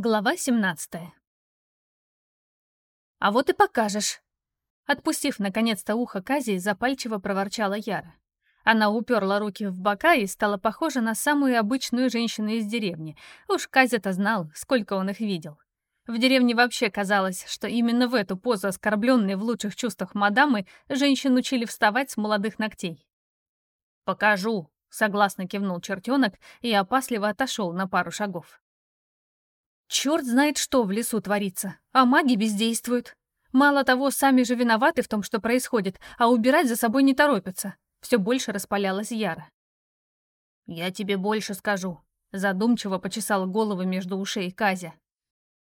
Глава 17 «А вот и покажешь!» Отпустив, наконец-то, ухо Кази, запальчиво проворчала Яра. Она уперла руки в бока и стала похожа на самую обычную женщину из деревни. Уж Казя-то знал, сколько он их видел. В деревне вообще казалось, что именно в эту позу оскорбленной в лучших чувствах мадамы женщин учили вставать с молодых ногтей. «Покажу», — согласно кивнул чертенок и опасливо отошел на пару шагов. Черт знает, что в лесу творится, а маги бездействуют. Мало того, сами же виноваты в том, что происходит, а убирать за собой не торопятся. Все больше распалялась Яра. «Я тебе больше скажу», — задумчиво почесала голову между ушей Казя.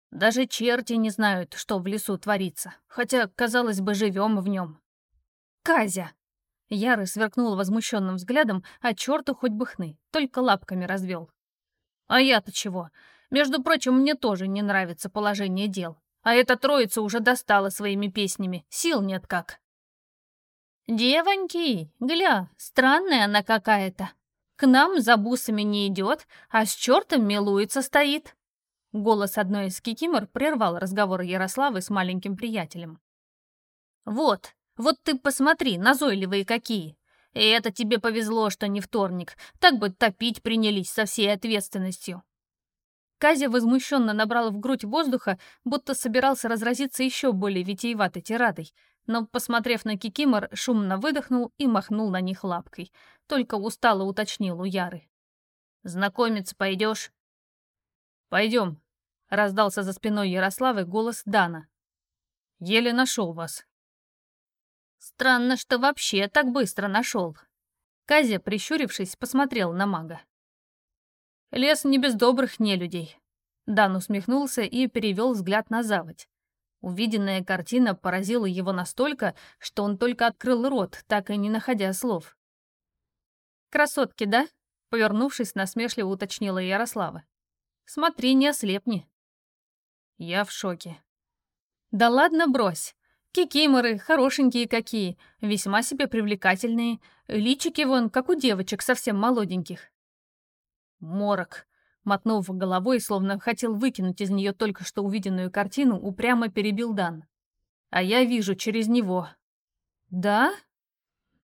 «Даже черти не знают, что в лесу творится, хотя, казалось бы, живем в нем». «Казя!» Яра сверкнул возмущенным взглядом, а черту хоть бы хны, только лапками развел. «А я-то чего? Между прочим, мне тоже не нравится положение дел. А эта троица уже достала своими песнями. Сил нет как. «Девоньки, гля, странная она какая-то. К нам за бусами не идет, а с чертом милуется стоит». Голос одной из кикимор прервал разговор Ярославы с маленьким приятелем. «Вот, вот ты посмотри, назойливые какие. И это тебе повезло, что не вторник. Так бы топить принялись со всей ответственностью. Казя возмущенно набрал в грудь воздуха, будто собирался разразиться еще более витиеватой тирадой, но, посмотрев на Кикимор, шумно выдохнул и махнул на них лапкой. Только устало уточнил у Яры. «Знакомиться пойдешь?» «Пойдем», — раздался за спиной Ярославы голос Дана. «Еле нашел вас». «Странно, что вообще так быстро нашел». Казя, прищурившись, посмотрел на мага. Лес не без добрых нелюдей. Дан усмехнулся и перевел взгляд на заводь. Увиденная картина поразила его настолько, что он только открыл рот, так и не находя слов. «Красотки, да?» — повернувшись, насмешливо уточнила Ярослава. «Смотри, не ослепни». Я в шоке. «Да ладно, брось. Кикиморы, хорошенькие какие, весьма себе привлекательные. Личики вон, как у девочек, совсем молоденьких. Морок. Мотнув головой, словно хотел выкинуть из нее только что увиденную картину, упрямо перебил Дан. А я вижу через него. Да?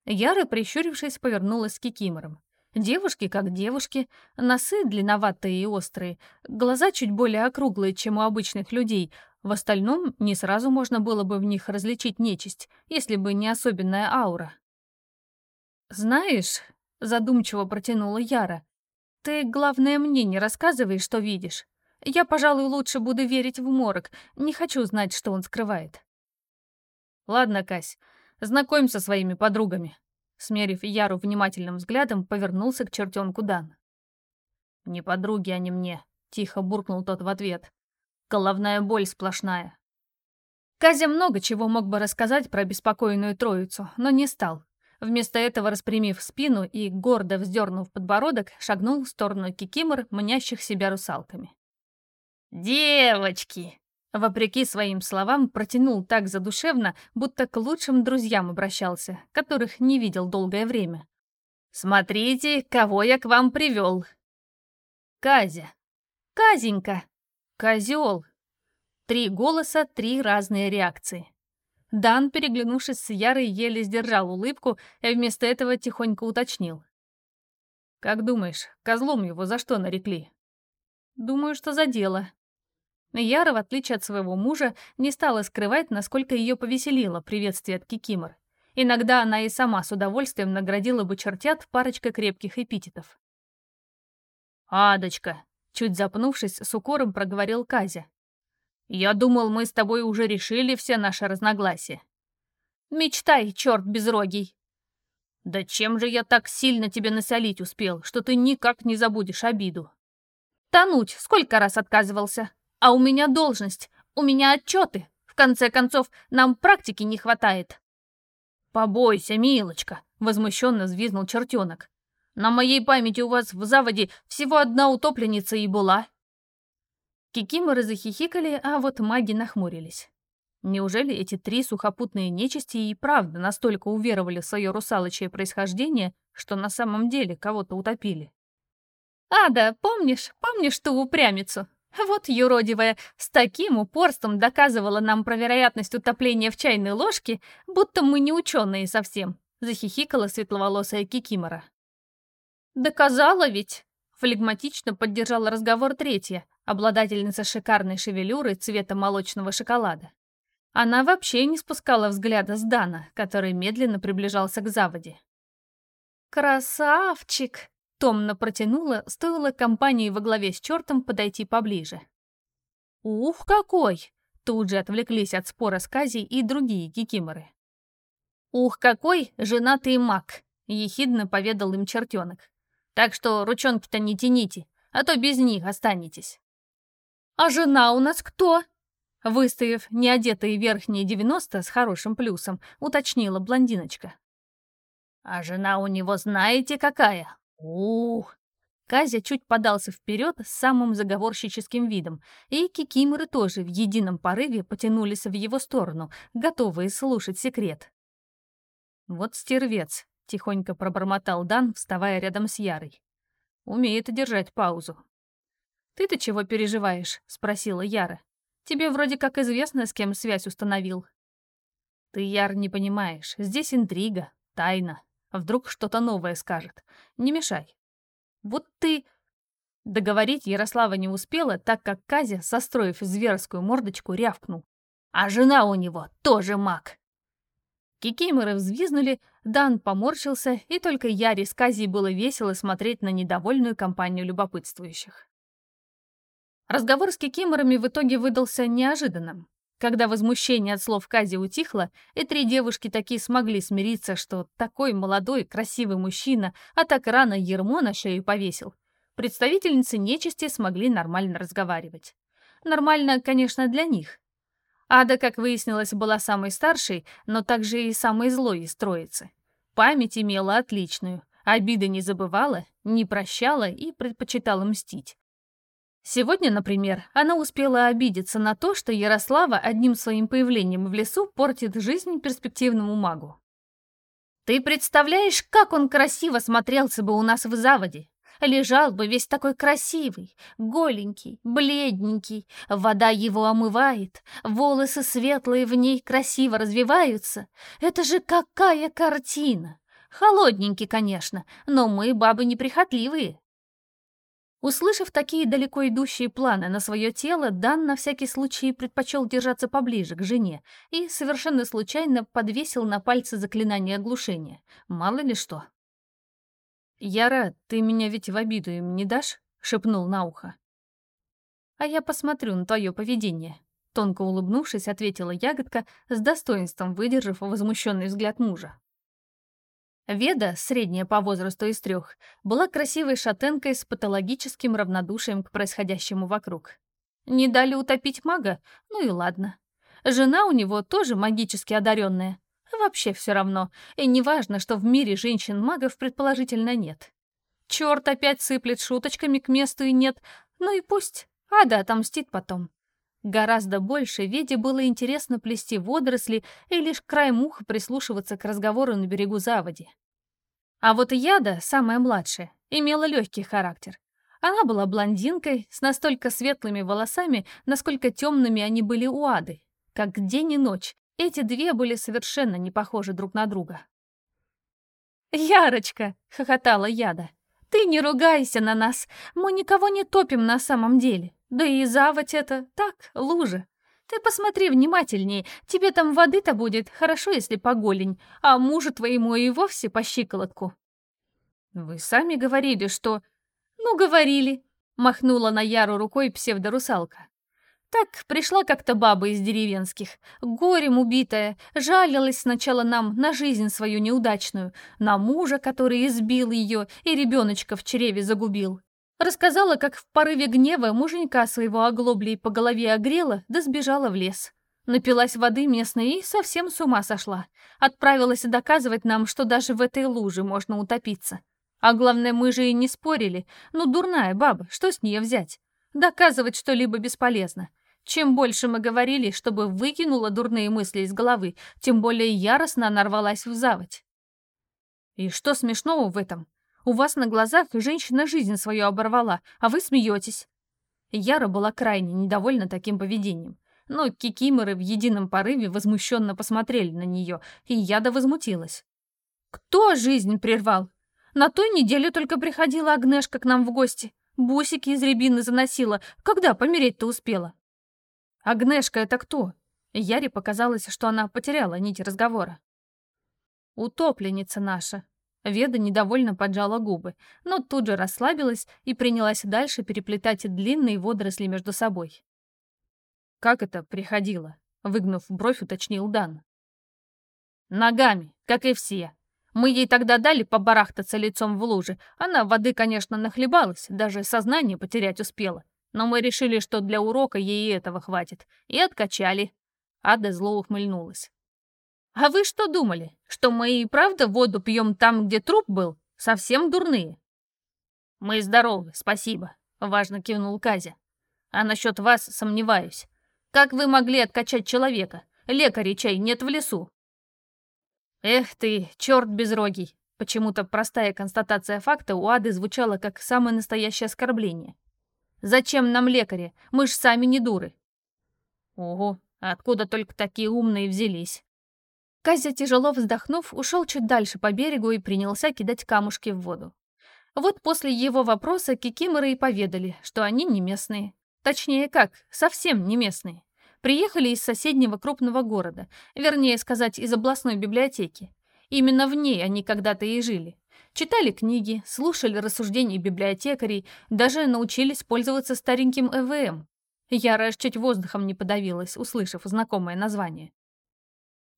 Яра, прищурившись, повернулась к кикиморам. Девушки как девушки, носы длинноватые и острые, глаза чуть более округлые, чем у обычных людей. В остальном не сразу можно было бы в них различить нечисть, если бы не особенная аура. «Знаешь», — задумчиво протянула Яра, ты, главное, мне не рассказывай, что видишь. Я, пожалуй, лучше буду верить в морок. Не хочу знать, что он скрывает. Ладно, Кась, знакомься со своими подругами. Смерив Яру внимательным взглядом, повернулся к чертенку Дан. «Не подруги они мне», — тихо буркнул тот в ответ. «Головная боль сплошная». Казя много чего мог бы рассказать про беспокойную троицу, но не стал. Вместо этого, распрямив спину и гордо вздернув подбородок, шагнул в сторону кикимор, мнящих себя русалками. «Девочки!» Вопреки своим словам, протянул так задушевно, будто к лучшим друзьям обращался, которых не видел долгое время. «Смотрите, кого я к вам привел!» «Казя!» «Казенька!» «Козел!» Три голоса, три разные реакции. Дан, переглянувшись с Ярой, еле сдержал улыбку и вместо этого тихонько уточнил. «Как думаешь, козлом его за что нарекли?» «Думаю, что за дело». Яра, в отличие от своего мужа, не стала скрывать, насколько ее повеселило приветствие от Кикимор. Иногда она и сама с удовольствием наградила бы чертят парочкой крепких эпитетов. «Адочка!» — чуть запнувшись, с укором проговорил Казя. Я думал, мы с тобой уже решили все наши разногласия. Мечтай, черт безрогий. Да чем же я так сильно тебе насолить успел, что ты никак не забудешь обиду? Тонуть сколько раз отказывался. А у меня должность, у меня отчеты. В конце концов, нам практики не хватает. Побойся, милочка, возмущенно взвизнул чертенок. На моей памяти у вас в заводе всего одна утопленница и была. Кикиморы захихикали, а вот маги нахмурились. Неужели эти три сухопутные нечисти и правда настолько уверовали в свое русалочье происхождение, что на самом деле кого-то утопили? «Ада, помнишь, помнишь ту упрямицу?» Вот юродивая с таким упорством доказывала нам про вероятность утопления в чайной ложке, будто мы не ученые совсем, захихикала светловолосая Кикимора. Доказала ведь, флегматично поддержала разговор третья, обладательница шикарной шевелюры цвета молочного шоколада. Она вообще не спускала взгляда с Дана, который медленно приближался к заводе. «Красавчик!» — томно протянула, стоило компании во главе с чертом подойти поближе. «Ух, какой!» — тут же отвлеклись от спора с Казей и другие кикиморы. «Ух, какой женатый маг!» — ехидно поведал им чертенок. «Так что ручонки-то не тяните, а то без них останетесь». «А жена у нас кто?» Выставив неодетые верхние 90 с хорошим плюсом, уточнила блондиночка. А жена у него знаете какая? Ух! Казя чуть подался вперед с самым заговорщическим видом, и кикиморы тоже в едином порыве потянулись в его сторону, готовые слушать секрет. «Вот стервец», — тихонько пробормотал Дан, вставая рядом с Ярой. «Умеет держать паузу». «Ты-то чего переживаешь?» — спросила Яра. «Тебе вроде как известно, с кем связь установил». «Ты, Яр, не понимаешь. Здесь интрига, тайна. Вдруг что-то новое скажет. Не мешай. Вот ты...» Договорить Ярослава не успела, так как Казя, состроив зверскую мордочку, рявкнул. «А жена у него тоже маг!» Кикиморы взвизнули, Дан поморщился, и только Яре с Казей было весело смотреть на недовольную компанию любопытствующих. Разговор с кикиморами в итоге выдался неожиданным. Когда возмущение от слов Кази утихло, и три девушки такие смогли смириться, что такой молодой, красивый мужчина, а так рано ермо на шею повесил, представительницы нечисти смогли нормально разговаривать. Нормально, конечно, для них. Ада, как выяснилось, была самой старшей, но также и самой злой из троицы. Память имела отличную, обиды не забывала, не прощала и предпочитала мстить. Сегодня, например, она успела обидеться на то, что Ярослава одним своим появлением в лесу портит жизнь перспективному магу. «Ты представляешь, как он красиво смотрелся бы у нас в заводе? Лежал бы весь такой красивый, голенький, бледненький, вода его омывает, волосы светлые в ней красиво развиваются. Это же какая картина! Холодненький, конечно, но мы бабы неприхотливые, Услышав такие далеко идущие планы на свое тело, Дан на всякий случай предпочел держаться поближе к жене и совершенно случайно подвесил на пальцы заклинание оглушения. Мало ли что. «Яра, ты меня ведь в обиду им не дашь?» — шепнул на ухо. «А я посмотрю на твое поведение», — тонко улыбнувшись, ответила ягодка, с достоинством выдержав возмущенный взгляд мужа. Веда, средняя по возрасту из трех, была красивой шатенкой с патологическим равнодушием к происходящему вокруг. Не дали утопить мага? Ну и ладно. Жена у него тоже магически одаренная. Вообще все равно. И неважно, что в мире женщин-магов предположительно нет. Черт опять сыплет шуточками к месту и нет. Ну и пусть. Ада отомстит потом. Гораздо больше Веде было интересно плести водоросли и лишь край муха прислушиваться к разговору на берегу заводи. А вот Яда, самая младшая, имела легкий характер. Она была блондинкой с настолько светлыми волосами, насколько темными они были у Ады. Как день и ночь, эти две были совершенно не похожи друг на друга. «Ярочка!» — хохотала Яда. «Ты не ругайся на нас, мы никого не топим на самом деле. Да и заводь это так, лужа. Ты посмотри внимательнее, тебе там воды-то будет, хорошо, если по голень, а мужу твоему и вовсе по щиколотку». «Вы сами говорили, что...» «Ну, говорили», — махнула на Яру рукой псевдорусалка. Так пришла как-то баба из деревенских, горем убитая, жалилась сначала нам на жизнь свою неудачную, на мужа, который избил ее и ребеночка в чреве загубил. Рассказала, как в порыве гнева муженька своего оглоблей по голове огрела, да сбежала в лес. Напилась воды местной и совсем с ума сошла. Отправилась доказывать нам, что даже в этой луже можно утопиться. А главное, мы же и не спорили. Ну, дурная баба, что с нее взять? Доказывать что-либо бесполезно. Чем больше мы говорили, чтобы выкинула дурные мысли из головы, тем более яростно она рвалась в заводь. И что смешного в этом? У вас на глазах женщина жизнь свою оборвала, а вы смеетесь. Яра была крайне недовольна таким поведением. Но кикиморы в едином порыве возмущенно посмотрели на нее, и Яда возмутилась. «Кто жизнь прервал? На той неделе только приходила Агнешка к нам в гости. Бусики из рябины заносила. Когда помереть-то успела?» «Агнешка — это кто?» Яре показалось, что она потеряла нить разговора. «Утопленница наша». Веда недовольно поджала губы, но тут же расслабилась и принялась дальше переплетать длинные водоросли между собой. «Как это приходило?» — выгнув бровь, уточнил Дан. «Ногами, как и все. Мы ей тогда дали побарахтаться лицом в луже. Она воды, конечно, нахлебалась, даже сознание потерять успела. Но мы решили, что для урока ей этого хватит. И откачали. Ада зло ухмыльнулась. «А вы что думали, что мы и правда воду пьем там, где труп был? Совсем дурные?» «Мы здоровы, спасибо», — важно кивнул Казя. «А насчет вас сомневаюсь. Как вы могли откачать человека? Лекарей чай нет в лесу». «Эх ты, черт безрогий!» Почему-то простая констатация факта у Ады звучала как самое настоящее оскорбление. «Зачем нам лекари? Мы ж сами не дуры». «Ого, откуда только такие умные взялись?» Казя, тяжело вздохнув, ушел чуть дальше по берегу и принялся кидать камушки в воду. Вот после его вопроса кикиморы и поведали, что они не местные. Точнее как, совсем не местные приехали из соседнего крупного города, вернее сказать, из областной библиотеки. Именно в ней они когда-то и жили. Читали книги, слушали рассуждения библиотекарей, даже научились пользоваться стареньким ЭВМ. Яра аж чуть воздухом не подавилась, услышав знакомое название.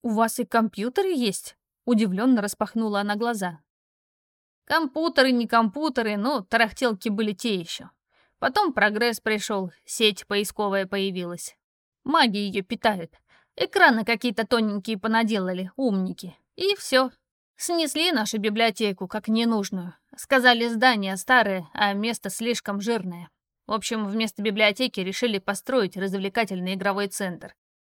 «У вас и компьютеры есть?» — удивленно распахнула она глаза. «Компьютеры, не компьютеры, но тарахтелки были те еще. Потом прогресс пришел, сеть поисковая появилась. Маги ее питают. Экраны какие-то тоненькие понаделали, умники. И все. Снесли нашу библиотеку как ненужную. Сказали, здание старое, а место слишком жирное. В общем, вместо библиотеки решили построить развлекательный игровой центр.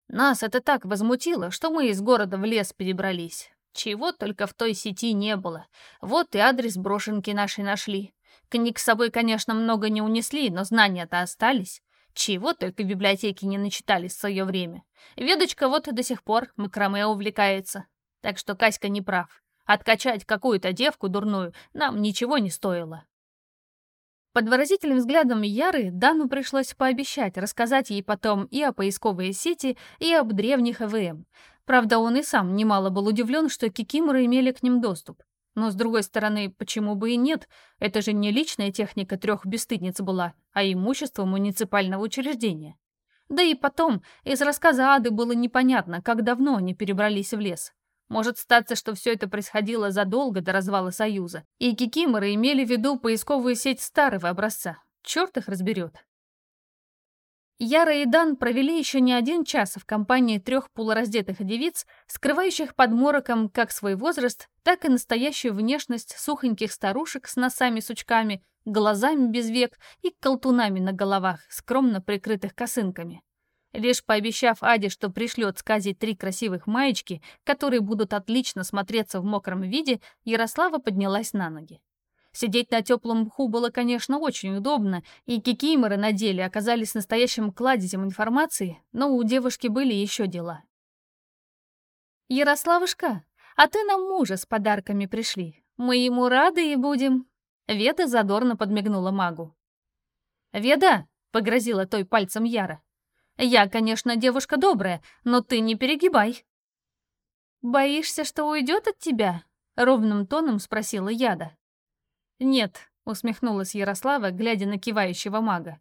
Нас это так возмутило, что мы из города в лес перебрались. Чего только в той сети не было. Вот и адрес брошенки нашей нашли. Книг с собой, конечно, много не унесли, но знания-то остались. Чего только в библиотеке не начитались в свое время. Ведочка вот до сих пор макраме увлекается. Так что Каська не прав. Откачать какую-то девку дурную нам ничего не стоило. Под выразительным взглядом Яры Дану пришлось пообещать рассказать ей потом и о поисковой сети, и об древних ЭВМ. Правда, он и сам немало был удивлен, что кикиморы имели к ним доступ. Но, с другой стороны, почему бы и нет? Это же не личная техника трех бесстыдниц была, а имущество муниципального учреждения. Да и потом, из рассказа Ады было непонятно, как давно они перебрались в лес. Может статься, что все это происходило задолго до развала Союза, и кикиморы имели в виду поисковую сеть старого образца. Черт их разберет. Яра и Дан провели еще не один час в компании трех полураздетых девиц, скрывающих под мороком как свой возраст, так и настоящую внешность сухоньких старушек с носами-сучками, глазами без век и колтунами на головах, скромно прикрытых косынками. Лишь пообещав Аде, что пришлет сказить три красивых маечки, которые будут отлично смотреться в мокром виде, Ярослава поднялась на ноги. Сидеть на теплом мху было, конечно, очень удобно, и кикиморы на деле оказались настоящим кладезем информации, но у девушки были еще дела. «Ярославушка, а ты нам мужа с подарками пришли. Мы ему рады и будем...» Веда задорно подмигнула магу. «Веда!» — погрозила той пальцем Яра. «Я, конечно, девушка добрая, но ты не перегибай». «Боишься, что уйдет от тебя?» — ровным тоном спросила Яда. «Нет», — усмехнулась Ярослава, глядя на кивающего мага.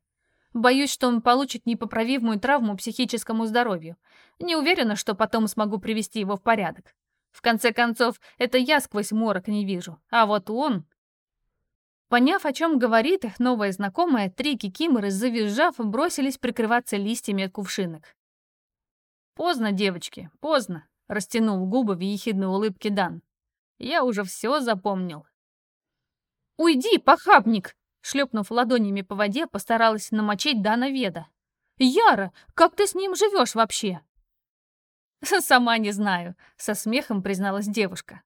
«Боюсь, что он получит непоправимую травму психическому здоровью. Не уверена, что потом смогу привести его в порядок. В конце концов, это я сквозь морок не вижу, а вот он...» Поняв, о чем говорит их новая знакомая, три кикиморы, завизжав, бросились прикрываться листьями от кувшинок. «Поздно, девочки, поздно», — растянул губы в ехидной улыбке Дан. «Я уже все запомнил. «Уйди, похабник!» Шлепнув ладонями по воде, постаралась намочить Дана Веда. «Яра, как ты с ним живешь вообще?» «Сама не знаю», — со смехом призналась девушка.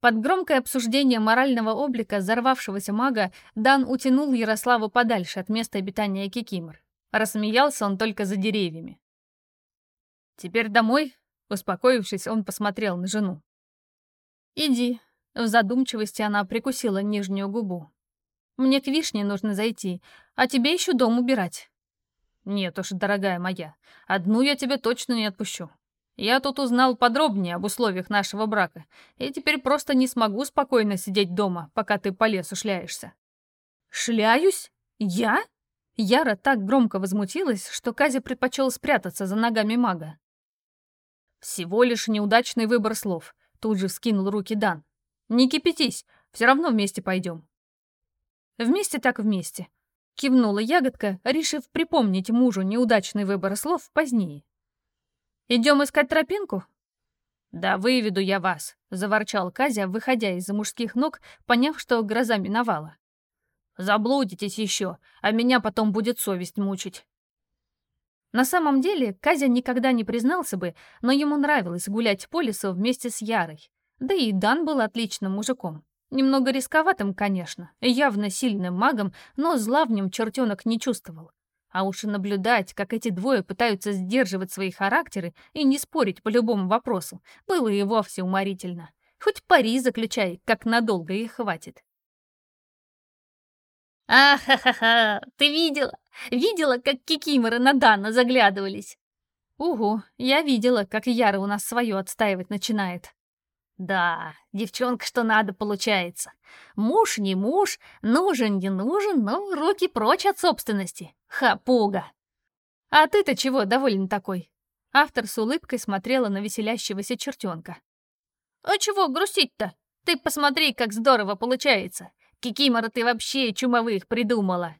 Под громкое обсуждение морального облика взорвавшегося мага Дан утянул Ярославу подальше от места обитания Кикимор. Рассмеялся он только за деревьями. «Теперь домой?» Успокоившись, он посмотрел на жену. «Иди». В задумчивости она прикусила нижнюю губу. «Мне к вишне нужно зайти, а тебе еще дом убирать». «Нет уж, дорогая моя, одну я тебя точно не отпущу. Я тут узнал подробнее об условиях нашего брака, и теперь просто не смогу спокойно сидеть дома, пока ты по лесу шляешься». «Шляюсь? Я?» Яра так громко возмутилась, что Казя предпочел спрятаться за ногами мага. «Всего лишь неудачный выбор слов», — тут же вскинул руки Дан. «Не кипятись, все равно вместе пойдем». «Вместе так вместе», — кивнула ягодка, решив припомнить мужу неудачный выбор слов позднее. Идем искать тропинку?» «Да выведу я вас», — заворчал Казя, выходя из-за мужских ног, поняв, что гроза миновала. «Заблудитесь еще, а меня потом будет совесть мучить». На самом деле, Казя никогда не признался бы, но ему нравилось гулять по лесу вместе с Ярой. Да и Дан был отличным мужиком. Немного рисковатым, конечно, явно сильным магом, но зла в нем чертенок не чувствовал. А уж наблюдать, как эти двое пытаются сдерживать свои характеры и не спорить по любому вопросу, было и вовсе уморительно. Хоть пари заключай, как надолго их хватит. «А-ха-ха-ха! Ты видела? Видела, как кикиморы на Дана заглядывались?» «Угу, я видела, как Яра у нас свое отстаивать начинает». Да, девчонка что надо получается. Муж не муж, нужен не нужен, но руки прочь от собственности. Хапуга. А ты-то чего доволен такой? Автор с улыбкой смотрела на веселящегося чертенка. А чего грустить-то? Ты посмотри, как здорово получается. Кикимора ты вообще чумовых придумала.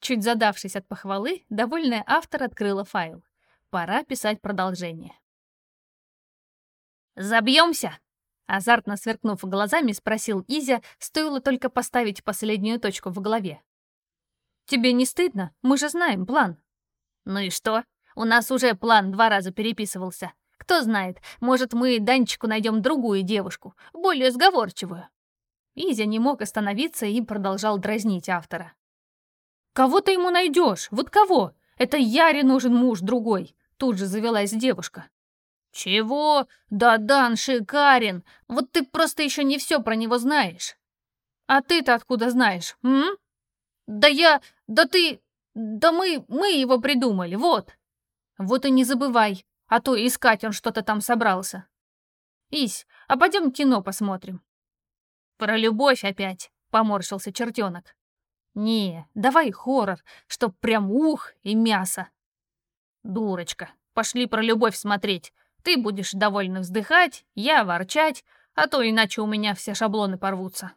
Чуть задавшись от похвалы, довольная автор открыла файл. Пора писать продолжение. «Забьемся?» Азартно сверкнув глазами, спросил Изя, стоило только поставить последнюю точку в голове. «Тебе не стыдно? Мы же знаем план». «Ну и что? У нас уже план два раза переписывался. Кто знает, может, мы Данчику найдем другую девушку, более сговорчивую». Изя не мог остановиться и продолжал дразнить автора. «Кого ты ему найдешь? Вот кого? Это Яре нужен муж другой!» Тут же завелась девушка. «Чего? Да Дан шикарен! Вот ты просто еще не все про него знаешь!» «А ты-то откуда знаешь, м? Да я... Да ты... Да мы... Мы его придумали, вот!» «Вот и не забывай, а то искать он что-то там собрался!» «Ись, а пойдем кино посмотрим!» «Про любовь опять!» — поморщился чертенок. «Не, давай хоррор, чтоб прям ух и мясо!» «Дурочка, пошли про любовь смотреть!» Ты будешь довольно вздыхать, я ворчать, а то иначе у меня все шаблоны порвутся.